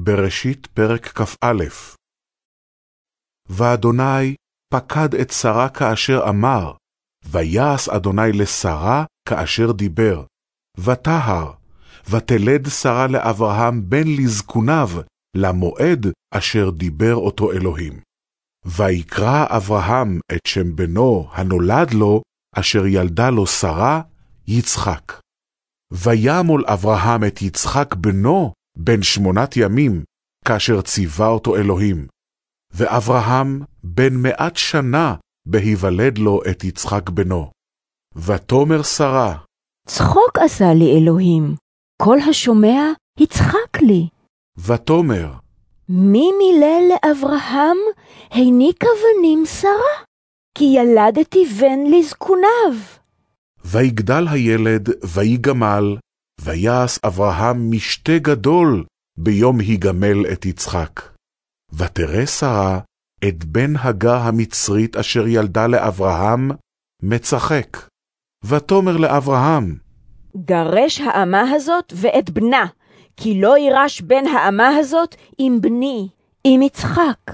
בראשית פרק כ"א. ואדוני פקד את שרה כאשר אמר, ויעש אדוני לשרה כאשר דיבר, וטהר, ותלד שרה לאברהם בן לזקוניו, למועד אשר דיבר אותו אלוהים. ויקרא אברהם את שם בנו הנולד לו, אשר ילדה לו שרה, יצחק. וימול אברהם את יצחק בנו בן שמונת ימים, כאשר ציווה אותו אלוהים. ואברהם בן מעט שנה בהיוולד לו את יצחק בנו. ותאמר שרה, צחוק עשה לי אלוהים, כל השומע יצחק לי. ותאמר, מי מילל לאברהם הניקה בנים שרה? כי ילדתי בן לזקוניו. ויגדל הילד, ויגמל, ויעש אברהם משתה גדול ביום היגמל את יצחק. ותראה שרה את בן הגה המצרית אשר ילדה לאברהם, מצחק. ותאמר לאברהם, גרש האמה הזאת ואת בנה, כי לא יירש בן האמה הזאת עם בני, עם יצחק.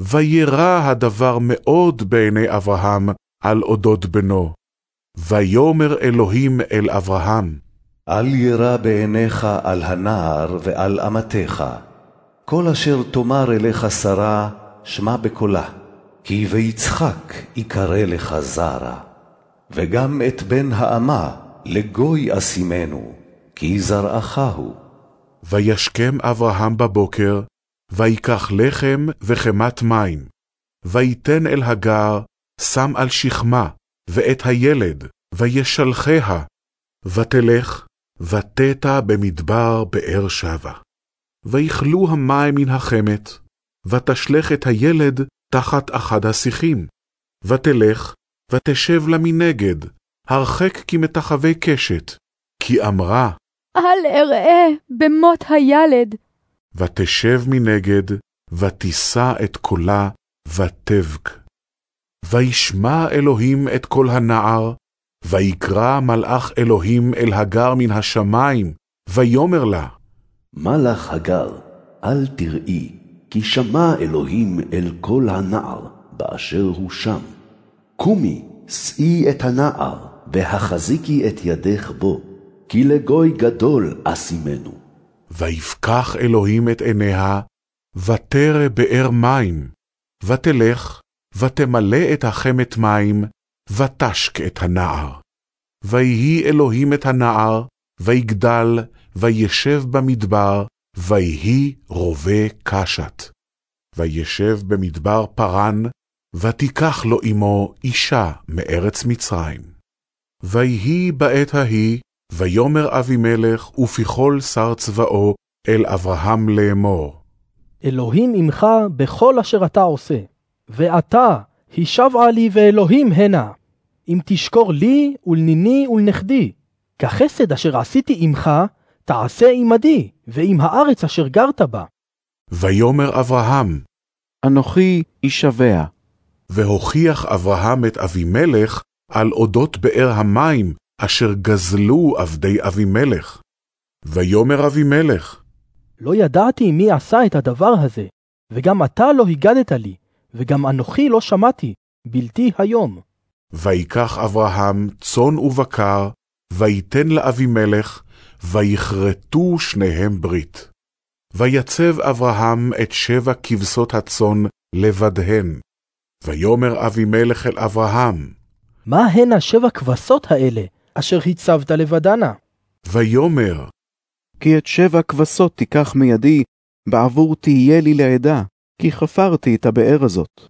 וירא הדבר מאוד בעיני אברהם על אודות בנו. ויאמר אלוהים אל אברהם, אל יירא בעיניך על הנער ועל אמתך. כל אשר תאמר אליך שרה, שמע בקולה, כי ויצחק יקרא לך זרע. וגם את בן האמה לגוי אשימנו, כי זרעך הוא. וישכם אברהם בבוקר, ויקח לחם וחמת מים, ויתן אל הגר, שם על שכמה, ואת הילד, וישלחיה, ותלך, ותטע במדבר באר שבע. ויכלו המים מן החמת, ותשלך את הילד תחת אחד השיחים. ותלך, ותשב לה מנגד, הרחק כמטחווי קשת, כי אמרה, אל אראה במות הילד. ותשב מנגד, ותישא את קולה, ותבק. וישמע אלוהים את קול הנער, ויקרא מלאך אלוהים אל הגר מן השמיים, ויאמר לה, מה לך הגר, אל תראי, כי שמע אלוהים אל קול הנער, באשר הוא שם. קומי, שאי את הנער, והחזיקי את ידך בו, כי לגוי גדול אשימנו. ויפקח אלוהים את עיניה, ותרא באר מים, ותלך, ותמלא את החמת מים, ותשק את הנער. ויהי אלוהים את הנער, ויגדל, וישב במדבר, ויהי רובה קשת. וישב במדבר פרן, ותיקח לו עמו אישה מארץ מצרים. ויהי בעת ההיא, ויאמר אבימלך ופיכול שר צבאו אל אברהם לאמור. אלוהים עמך בכל אשר אתה עושה, ועתה הישבעה לי ואלוהים הנה, אם תשקור לי ולניני ולנכדי, כחסד אשר עשיתי עמך, תעשה עמדי, ועם הארץ אשר גרת בה. ויאמר אברהם, אנוכי אישבע. והוכיח אברהם את אבימלך על אודות באר המים אשר גזלו עבדי אבימלך. ויאמר אבימלך, לא ידעתי מי עשה את הדבר הזה, וגם אתה לא הגדת לי, וגם אנוכי לא שמעתי, בלתי היום. ויקח אברהם צאן ובקר, ויתן לאבימלך, ויכרתו שניהם ברית. ויצב אברהם את שבע כבשות הצאן לבדהן. ויאמר אבימלך אל אברהם, מה הן השבע כבשות האלה, אשר הצבת לבדנה? ויאמר, כי את שבע כבשות תיקח מידי, בעבור תהיה לי לעדה, כי חפרתי את הבאר הזאת.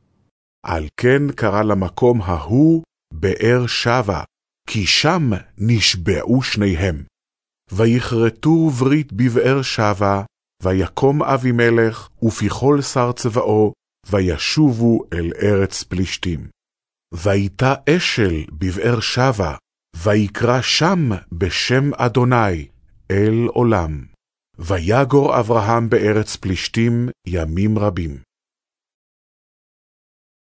על כן קרא למקום ההוא באר שבה, כי שם נשבעו שניהם. ויכרתו ברית בבאר שבה, ויקום אבימלך ופיכול שר צבאו, וישובו אל ארץ פלישתים. ויתה אשל בבאר שבה, ויקרא שם בשם אדוני, אל עולם. ויגור אברהם בארץ פלישתים ימים רבים.